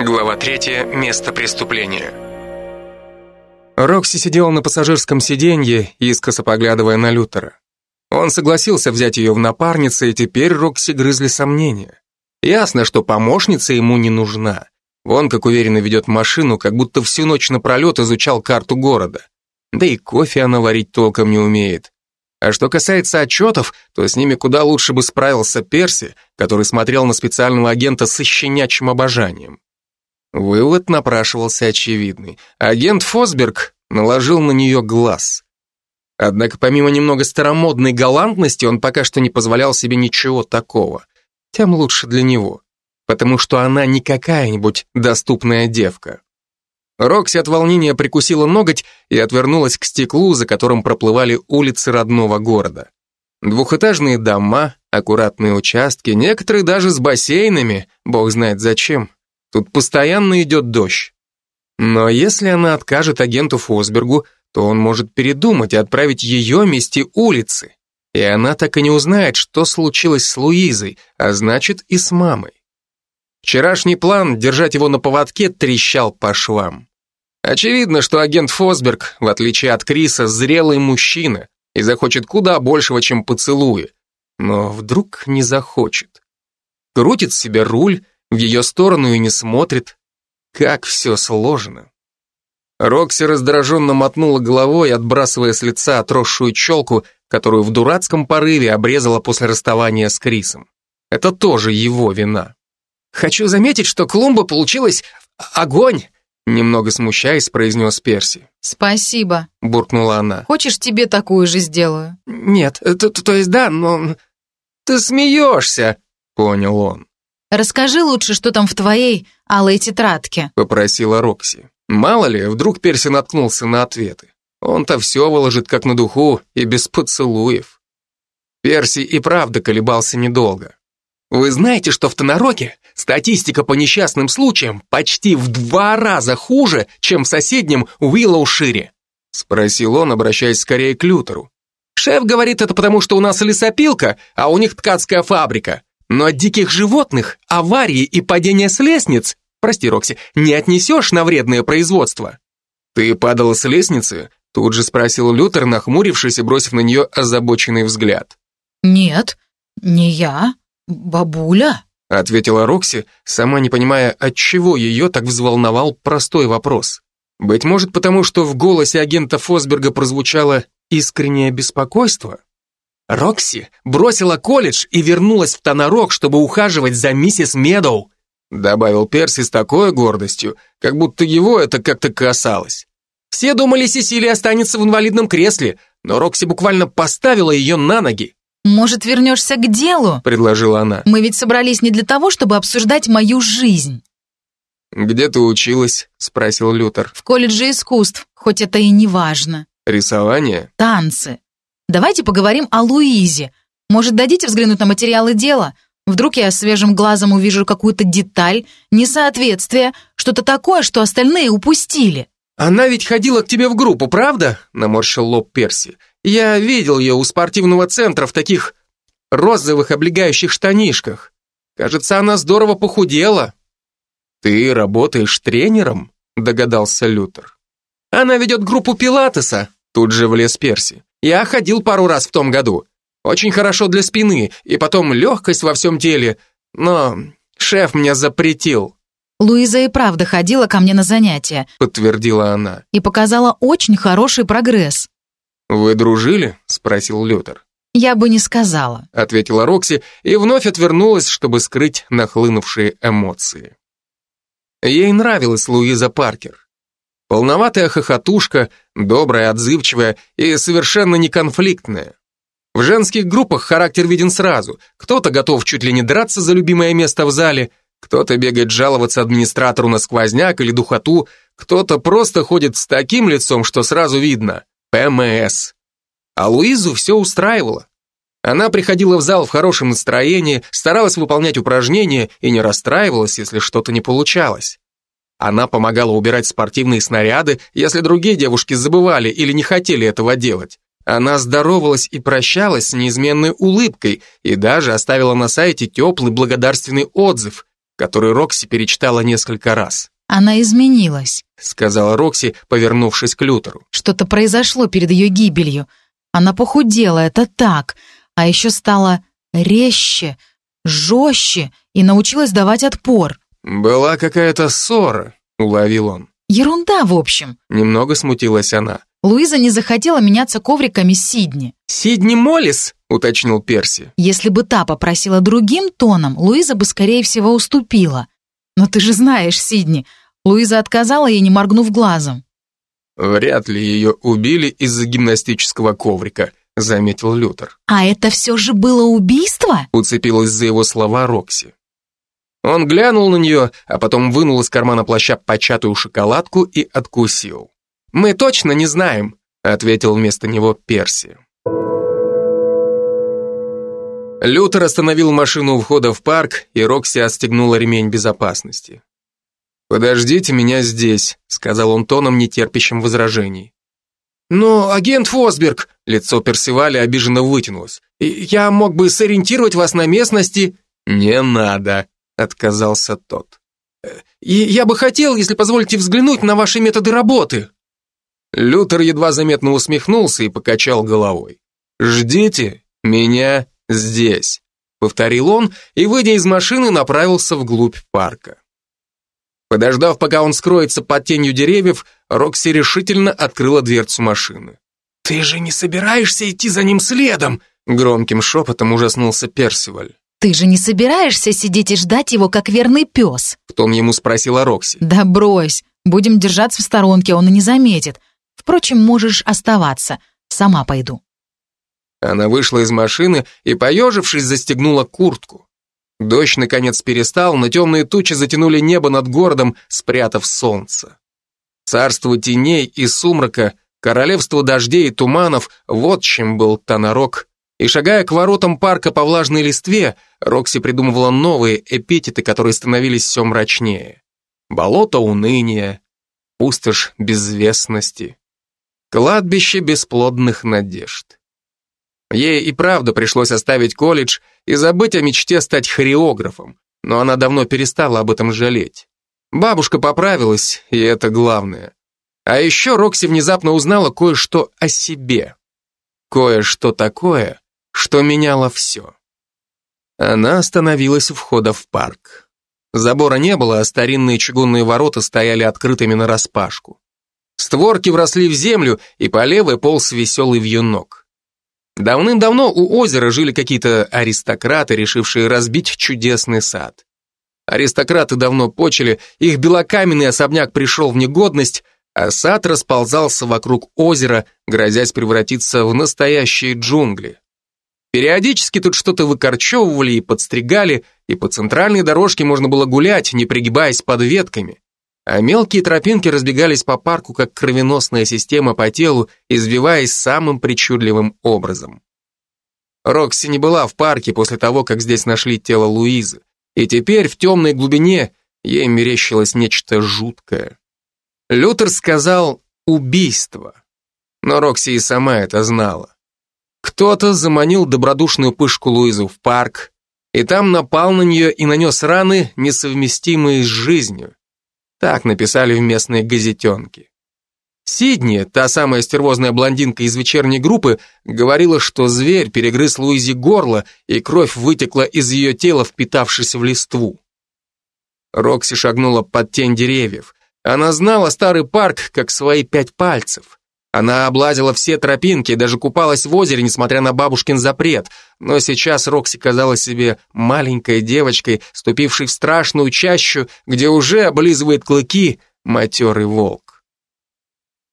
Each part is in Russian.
Глава 3. Место преступления. Рокси сидела на пассажирском сиденье, искоса поглядывая на Лютера. Он согласился взять ее в напарницы, и теперь Рокси грызли сомнения. Ясно, что помощница ему не нужна. Вон как уверенно ведет машину, как будто всю ночь напролет изучал карту города. Да и кофе она варить толком не умеет. А что касается отчетов, то с ними куда лучше бы справился Перси, который смотрел на специального агента с щенячьим обожанием. Вывод напрашивался очевидный. Агент Фосберг наложил на нее глаз. Однако помимо немного старомодной галантности, он пока что не позволял себе ничего такого. Тем лучше для него, потому что она не какая-нибудь доступная девка. Рокси от волнения прикусила ноготь и отвернулась к стеклу, за которым проплывали улицы родного города. Двухэтажные дома, аккуратные участки, некоторые даже с бассейнами, бог знает зачем. Тут постоянно идет дождь. Но если она откажет агенту Фосбергу, то он может передумать и отправить ее мести улицы. И она так и не узнает, что случилось с Луизой, а значит и с мамой. Вчерашний план держать его на поводке трещал по швам. Очевидно, что агент Фосберг, в отличие от Криса, зрелый мужчина и захочет куда большего, чем поцелуи. Но вдруг не захочет. Крутит себе руль, в ее сторону и не смотрит. Как все сложно. Рокси раздраженно мотнула головой, отбрасывая с лица отросшую челку, которую в дурацком порыве обрезала после расставания с Крисом. Это тоже его вина. «Хочу заметить, что клумба получилась огонь!» Немного смущаясь, произнес Перси. «Спасибо», — буркнула она. «Хочешь, тебе такую же сделаю?» «Нет, то, то есть да, но...» «Ты смеешься!» — понял он. «Расскажи лучше, что там в твоей алой тетрадке», — попросила Рокси. Мало ли, вдруг Перси наткнулся на ответы. Он-то все выложит как на духу и без поцелуев. Перси и правда колебался недолго. Вы знаете, что в Тонороке статистика по несчастным случаям почти в два раза хуже, чем в соседнем Уиллоушире? Спросил он, обращаясь скорее к Лютеру. Шеф говорит это потому, что у нас лесопилка, а у них ткацкая фабрика. Но от диких животных, аварии и падения с лестниц, прости, Рокси, не отнесешь на вредное производство. Ты падала с лестницы? Тут же спросил Лютер, нахмурившись и бросив на нее озабоченный взгляд. Нет, не я, бабуля. Ответила Рокси, сама не понимая, от чего ее так взволновал простой вопрос. Быть может, потому что в голосе агента Фосберга прозвучало искреннее беспокойство? Рокси бросила колледж и вернулась в Тонарок, чтобы ухаживать за миссис Медоу, добавил Перси с такой гордостью, как будто его это как-то касалось. Все думали, Сесилия останется в инвалидном кресле, но Рокси буквально поставила ее на ноги. «Может, вернешься к делу?» – предложила она. «Мы ведь собрались не для того, чтобы обсуждать мою жизнь». «Где ты училась?» – спросил Лютер. «В колледже искусств, хоть это и не важно». «Рисование?» «Танцы. Давайте поговорим о Луизе. Может, дадите взглянуть на материалы дела? Вдруг я свежим глазом увижу какую-то деталь, несоответствие, что-то такое, что остальные упустили». «Она ведь ходила к тебе в группу, правда?» – наморщил лоб Перси. «Я видел ее у спортивного центра в таких розовых облегающих штанишках. Кажется, она здорово похудела». «Ты работаешь тренером?» – догадался Лютер. «Она ведет группу пилатеса», – тут же влез Перси. Я ходил пару раз в том году. Очень хорошо для спины, и потом легкость во всем теле. Но шеф мне запретил». «Луиза и правда ходила ко мне на занятия», — подтвердила она. «И показала очень хороший прогресс». «Вы дружили?» — спросил Лютер. «Я бы не сказала», — ответила Рокси и вновь отвернулась, чтобы скрыть нахлынувшие эмоции. Ей нравилась Луиза Паркер. Полноватая хохотушка, добрая, отзывчивая и совершенно неконфликтная. В женских группах характер виден сразу. Кто-то готов чуть ли не драться за любимое место в зале, кто-то бегает жаловаться администратору на сквозняк или духоту, кто-то просто ходит с таким лицом, что сразу видно – ПМС. А Луизу все устраивало. Она приходила в зал в хорошем настроении, старалась выполнять упражнения и не расстраивалась, если что-то не получалось. Она помогала убирать спортивные снаряды, если другие девушки забывали или не хотели этого делать. Она здоровалась и прощалась с неизменной улыбкой и даже оставила на сайте теплый благодарственный отзыв. который Рокси перечитала несколько раз. Она изменилась. Сказала Рокси, повернувшись к Лютеру. Что-то произошло перед ее гибелью. Она похудела, это так. А еще стала резче, жестче и научилась давать отпор. «Была какая-то ссора», — уловил он. Ерунда, в общем. Немного смутилась она. Луиза не захотела меняться ковриками с Сидни. «Сидни Моллис?» — уточнил Перси. Если бы та попросила другим тоном, Луиза бы, скорее всего, уступила. Но ты же знаешь, Сидни, Луиза отказала ей, не моргнув глазом. «Вряд ли ее убили из-за гимнастического коврика», — заметил Лютер. «А это все же было убийство?» — уцепилась за его слова Рокси. Он глянул на нее, а потом вынул из кармана плаща початую шоколадку и откусил. «Мы точно не знаем», — ответил вместо него Перси. Лютер остановил машину у входа в парк, и Рокси отстегнула ремень безопасности. «Подождите меня здесь», — сказал он тоном, нетерпящим возражений. «Но, агент Фосберг», — лицо Персиваля обиженно вытянулось, «я мог бы сориентировать вас на местности». «Не надо», — отказался тот. «И я бы хотел, если позволите, взглянуть на ваши методы работы». Лютер едва заметно усмехнулся и покачал головой. «Ждите меня здесь», — повторил он и, выйдя из машины, направился вглубь парка. Подождав, пока он скроется под тенью деревьев, Рокси решительно открыла дверцу машины. «Ты же не собираешься идти за ним следом?» Громким шепотом ужаснулся Персиваль. «Ты же не собираешься сидеть и ждать его, как верный пес?» В том ему спросила Рокси. «Да брось, будем держаться в сторонке, он и не заметит. Впрочем, можешь оставаться, сама пойду». Она вышла из машины и, поежившись, застегнула куртку. Дождь, наконец, перестал, но темные тучи затянули небо над городом, спрятав солнце. Царство теней и сумрака, королевство дождей и туманов — вот чем был Тонорок. И шагая к воротам парка по влажной листве, Рокси придумывала новые эпитеты, которые становились все мрачнее. Болото уныния, пустошь безвестности, кладбище бесплодных надежд. Ей и правда пришлось оставить колледж и забыть о мечте стать хореографом, но она давно перестала об этом жалеть. Бабушка поправилась, и это главное. А еще Рокси внезапно узнала кое-что о себе. Кое-что такое, что меняло все. Она остановилась у входа в парк. Забора не было, а старинные чугунные ворота стояли открытыми нараспашку. Створки вросли в землю, и по левой полз веселый вьюнок. Давным-давно у озера жили какие-то аристократы, решившие разбить чудесный сад. Аристократы давно почили, их белокаменный особняк пришел в негодность, а сад расползался вокруг озера, грозясь превратиться в настоящие джунгли. Периодически тут что-то выкорчевывали и подстригали, и по центральной дорожке можно было гулять, не пригибаясь под ветками а мелкие тропинки разбегались по парку, как кровеносная система по телу, извиваясь самым причудливым образом. Рокси не была в парке после того, как здесь нашли тело Луизы, и теперь в темной глубине ей мерещилось нечто жуткое. Лютер сказал «убийство», но Рокси и сама это знала. Кто-то заманил добродушную пышку Луизу в парк, и там напал на нее и нанес раны, несовместимые с жизнью. Так написали в местной газетенке. Сидни, та самая стервозная блондинка из вечерней группы, говорила, что зверь перегрыз Луизе горло, и кровь вытекла из ее тела, впитавшись в листву. Рокси шагнула под тень деревьев. Она знала старый парк, как свои пять пальцев. Она облазила все тропинки даже купалась в озере, несмотря на бабушкин запрет. Но сейчас Рокси казалась себе маленькой девочкой, ступившей в страшную чащу, где уже облизывает клыки матерый волк.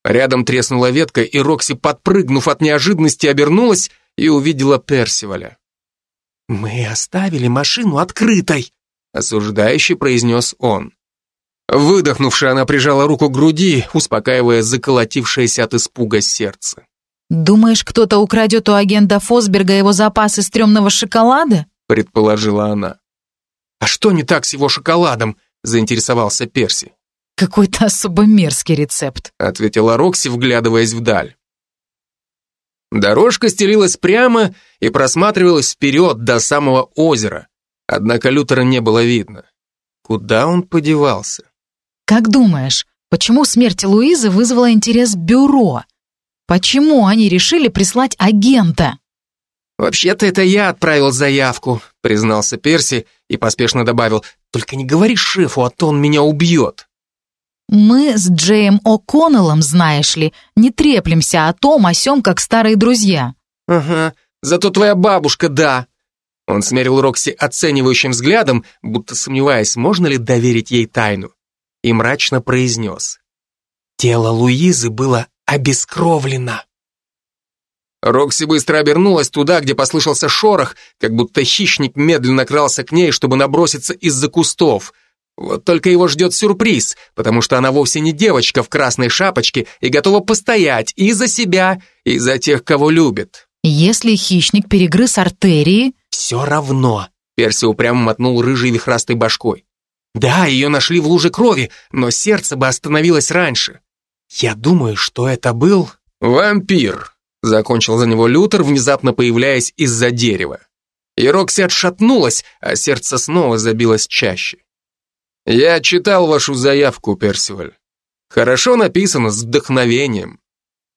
Рядом треснула ветка, и Рокси, подпрыгнув от неожиданности, обернулась и увидела Персиваля. «Мы оставили машину открытой», — осуждающе произнес он. Выдохнувши, она прижала руку к груди, успокаивая заколотившееся от испуга сердце. «Думаешь, кто-то украдет у агента Фосберга его запасы стрёмного шоколада?» предположила она. «А что не так с его шоколадом?» заинтересовался Перси. «Какой-то особо мерзкий рецепт», ответила Рокси, вглядываясь вдаль. Дорожка стелилась прямо и просматривалась вперед до самого озера, однако Лютера не было видно. Куда он подевался? Как думаешь, почему смерть Луизы вызвала интерес бюро? Почему они решили прислать агента? «Вообще-то это я отправил заявку», — признался Перси и поспешно добавил, «Только не говори шефу, а то он меня убьет». Мы с Джеем О'Коннеллом, знаешь ли, не треплемся о том, о сём, как старые друзья. «Ага, зато твоя бабушка, да». Он смерил Рокси оценивающим взглядом, будто сомневаясь, можно ли доверить ей тайну, и мрачно произнес. «Тело Луизы было обескровлено». Рокси быстро обернулась туда, где послышался шорох, как будто хищник медленно крался к ней, чтобы наброситься из-за кустов. Вот только его ждет сюрприз, потому что она вовсе не девочка в красной шапочке и готова постоять и за себя, и за тех, кого любит. Если хищник перегрыз артерии... Все равно, Перси упрямо мотнул рыжей вихрастой башкой. Да, ее нашли в луже крови, но сердце бы остановилось раньше. Я думаю, что это был... Вампир, Закончил за него Лютер, внезапно появляясь из-за дерева. И Рокси отшатнулась, а сердце снова забилось чаще. «Я читал вашу заявку, Персиваль. Хорошо написано, с вдохновением.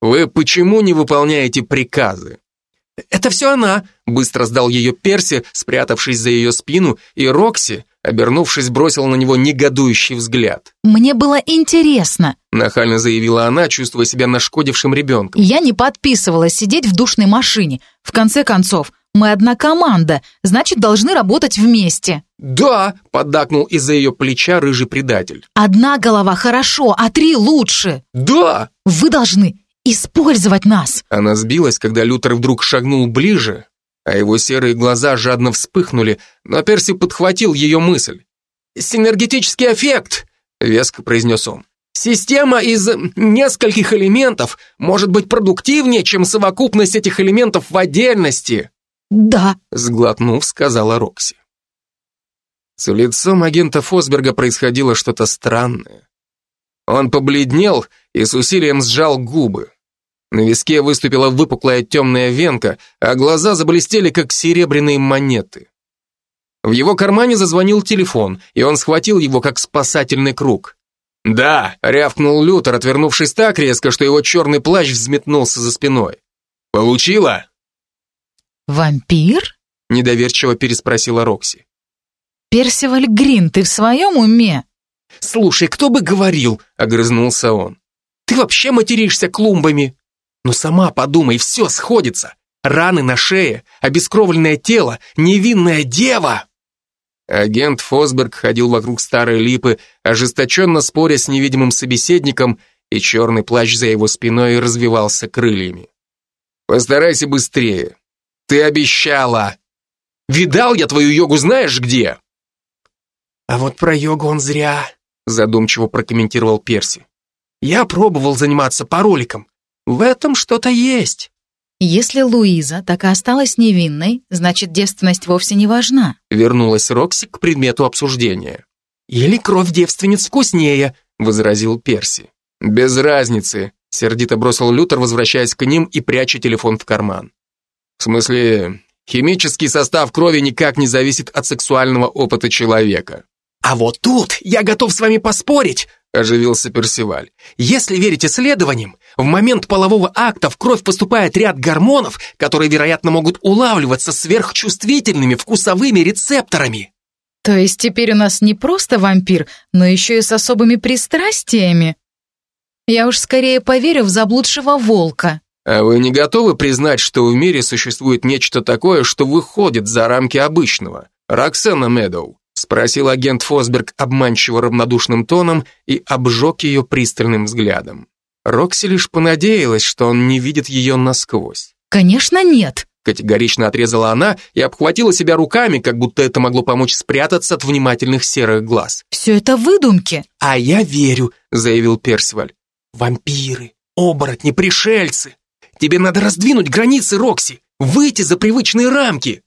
Вы почему не выполняете приказы?» «Это все она», — быстро сдал ее Перси, спрятавшись за ее спину, и Рокси, обернувшись, бросил на него негодующий взгляд. «Мне было интересно», — нахально заявила она, чувствуя себя нашкодившим ребенком. «Я не подписывалась сидеть в душной машине. В конце концов, мы одна команда, значит, должны работать вместе». «Да», — поддакнул из-за ее плеча рыжий предатель. «Одна голова хорошо, а три лучше». «Да». «Вы должны использовать нас». Она сбилась, когда Лютер вдруг шагнул ближе, а его серые глаза жадно вспыхнули, но Перси подхватил ее мысль. «Синергетический эффект!» — веско произнес он. «Система из нескольких элементов может быть продуктивнее, чем совокупность этих элементов в отдельности». «Да», — сглотнув, сказала Рокси. С лицом агента Фосберга происходило что-то странное. Он побледнел и с усилием сжал губы. На виске выступила выпуклая темная венка, а глаза заблестели, как серебряные монеты. В его кармане зазвонил телефон, и он схватил его, как спасательный круг. «Да», — рявкнул Лютер, отвернувшись так резко, что его черный плащ взметнулся за спиной. «Получила?» «Вампир?» — недоверчиво переспросила Рокси. «Персиваль Грин, ты в своем уме?» «Слушай, кто бы говорил?» — огрызнулся он. «Ты вообще материшься клумбами?» Но сама подумай, все сходится. Раны на шее, обескровленное тело, невинная дева. Агент Фосберг ходил вокруг старой липы, ожесточенно споря с невидимым собеседником, и черный плащ за его спиной развивался крыльями. «Постарайся быстрее. Ты обещала. Видал я твою йогу знаешь где?» «А вот про йогу он зря», задумчиво прокомментировал Перси. «Я пробовал заниматься по роликам, в этом что-то есть. Если Луиза так и осталась невинной, значит, девственность вовсе не важна. Вернулась Рокси к предмету обсуждения. Или кровь девственниц вкуснее, возразил Перси. Без разницы, сердито бросил Лютер, возвращаясь к ним и пряча телефон в карман. В смысле, химический состав крови никак не зависит от сексуального опыта человека. А вот тут я готов с вами поспорить, оживился Персиваль. Если верить исследованиям, в момент полового акта в кровь поступает ряд гормонов, которые, вероятно, могут улавливаться сверхчувствительными вкусовыми рецепторами. То есть теперь у нас не просто вампир, но еще и с особыми пристрастиями? Я уж скорее поверю в заблудшего волка. А вы не готовы признать, что в мире существует нечто такое, что выходит за рамки обычного? Роксана Медоу. Спросил агент Фосберг обманчиво равнодушным тоном и обжег ее пристальным взглядом. Рокси лишь понадеялась, что он не видит ее насквозь. «Конечно нет!» Категорично отрезала она и обхватила себя руками, как будто это могло помочь спрятаться от внимательных серых глаз. «Все это выдумки!» «А я верю», — заявил Персиваль. «Вампиры, оборотни, пришельцы! Тебе надо раздвинуть границы, Рокси, выйти за привычные рамки!»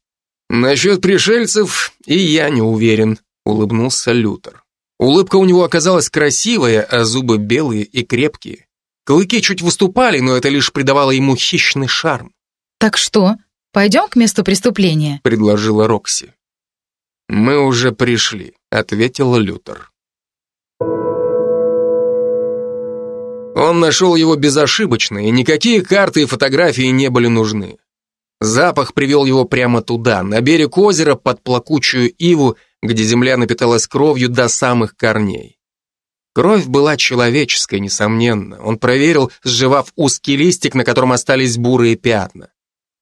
«Насчет пришельцев и я не уверен», — улыбнулся Лютер. Улыбка у него оказалась красивая, а зубы белые и крепкие. Клыки чуть выступали, но это лишь придавало ему хищный шарм. «Так что, пойдем к месту преступления?» — предложила Рокси. «Мы уже пришли». ответил Лютер. Он нашел его безошибочно, и никакие карты и фотографии не были нужны. Запах привел его прямо туда, на берег озера, под плакучую иву, где земля напиталась кровью до самых корней. Кровь была человеческой, несомненно. Он проверил, сживав узкий листик, на котором остались бурые пятна.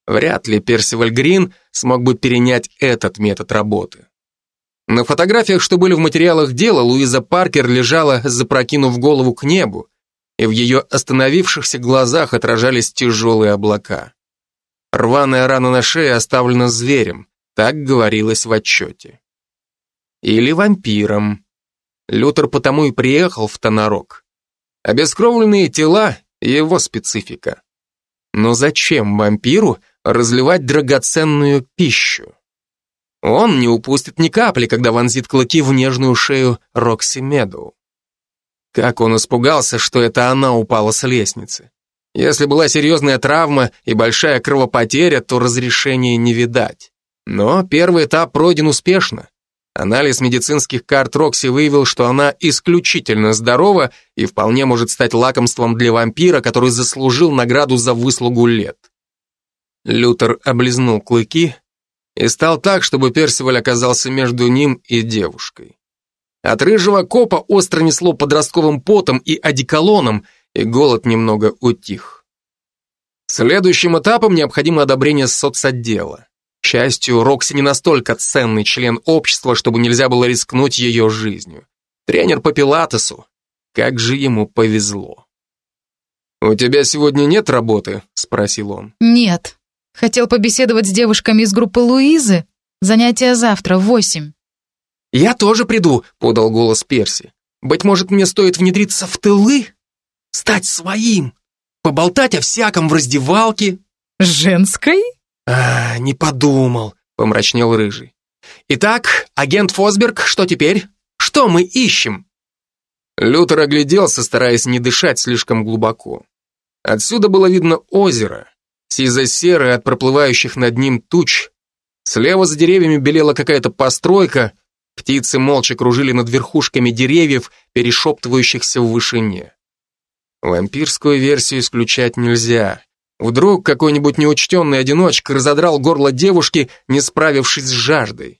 Вряд ли Персиваль Грин смог бы перенять этот метод работы. На фотографиях, что были в материалах дела, Луиза Паркер лежала, запрокинув голову к небу, и в ее остановившихся глазах отражались тяжелые облака. Рваная рана на шее оставлена зверем, так говорилось в отчете. Или вампиром. Лютер потому и приехал в Тонарок. Обескровленные тела — его специфика. Но зачем вампиру разливать драгоценную пищу? Он не упустит ни капли, когда вонзит клыки в нежную шею Рокси Медоу. Как он испугался, что это она упала с лестницы. Если была серьезная травма и большая кровопотеря, то разрешения не видать. Но первый этап пройден успешно. Анализ медицинских карт Рокси выявил, что она исключительно здорова и вполне может стать лакомством для вампира, который заслужил награду за выслугу лет. Лютер облизнул клыки и стал так, чтобы Персиваль оказался между ним и девушкой. От рыжего копа остро несло подростковым потом и одеколоном, и голод немного утих. Следующим этапом необходимо одобрение соцотдела. К счастью, Рокси не настолько ценный член общества, чтобы нельзя было рискнуть ее жизнью. Тренер по пилатесу. Как же ему повезло. «У тебя сегодня нет работы?» – спросил он. «Нет. Хотел побеседовать с девушками из группы Луизы. Занятия завтра в восемь». «Я тоже приду», – подал голос Перси. «Быть может, мне стоит внедриться в тылы? Стать своим? Поболтать о всяком в раздевалке?» «Женской?» «А, не подумал», — помрачнел Рыжий. «Итак, агент Фосберг, что теперь? Что мы ищем?» Лютер огляделся, стараясь не дышать слишком глубоко. Отсюда было видно озеро, сизо-серое от проплывающих над ним туч. Слева за деревьями белела какая-то постройка, птицы молча кружили над верхушками деревьев, перешептывающихся в вышине. Вампирскую версию исключать нельзя. Вдруг какой-нибудь неучтенный одиночка разодрал горло девушки, не справившись с жаждой.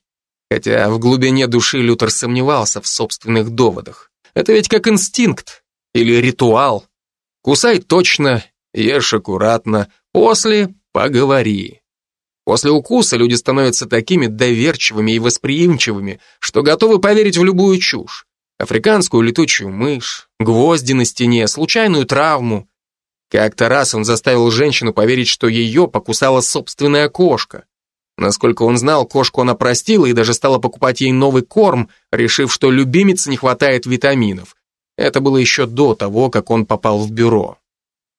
Хотя в глубине души Лютер сомневался в собственных доводах. Это ведь как инстинкт или ритуал. Кусай точно, ешь аккуратно, после поговори. После укуса люди становятся такими доверчивыми и восприимчивыми, что готовы поверить в любую чушь. Африканскую летучую мышь, гвозди на стене, случайную травму, как-то раз он заставил женщину поверить, что ее покусала собственная кошка. Насколько он знал, кошку она простила и даже стала покупать ей новый корм, решив, что любимице не хватает витаминов. Это было еще до того, как он попал в бюро.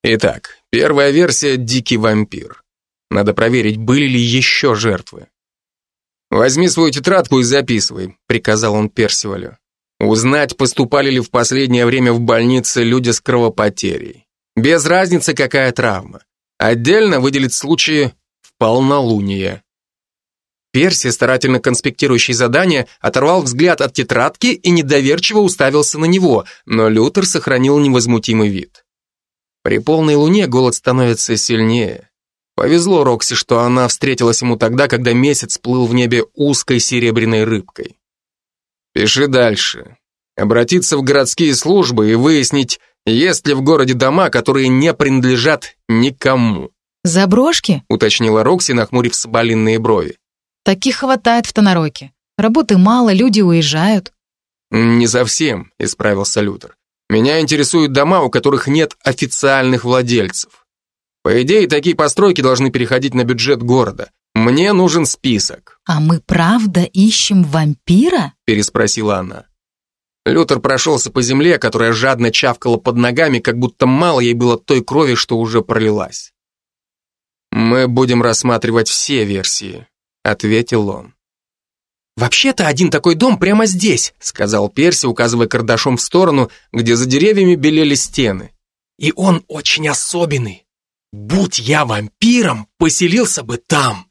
Итак, первая версия – дикий вампир. Надо проверить, были ли еще жертвы. «Возьми свою тетрадку и записывай», – приказал он Персивалю. «Узнать, поступали ли в последнее время в больнице люди с кровопотерей. Без разницы, какая травма. Отдельно выделить случаи в полнолуние. Перси, старательно конспектирующий задание, оторвал взгляд от тетрадки и недоверчиво уставился на него, но Лютер сохранил невозмутимый вид. При полной луне голод становится сильнее. Повезло Рокси, что она встретилась ему тогда, когда месяц плыл в небе узкой серебряной рыбкой. Пиши дальше. Обратиться в городские службы и выяснить, есть ли в городе дома, которые не принадлежат никому? Заброшки? Уточнила Рокси, нахмурив соболинные брови. Таких хватает в Тонороке. Работы мало, люди уезжают. Не совсем, исправился Лютер. Меня интересуют дома, у которых нет официальных владельцев. По идее, такие постройки должны переходить на бюджет города. Мне нужен список. А мы правда ищем вампира? Переспросила она. Лютер прошелся по земле, которая жадно чавкала под ногами, как будто мало ей было той крови, что уже пролилась. «Мы будем рассматривать все версии», — ответил он. «Вообще-то один такой дом прямо здесь», — сказал Перси, указывая кардашом в сторону, где за деревьями белели стены. «И он очень особенный. Будь я вампиром, поселился бы там».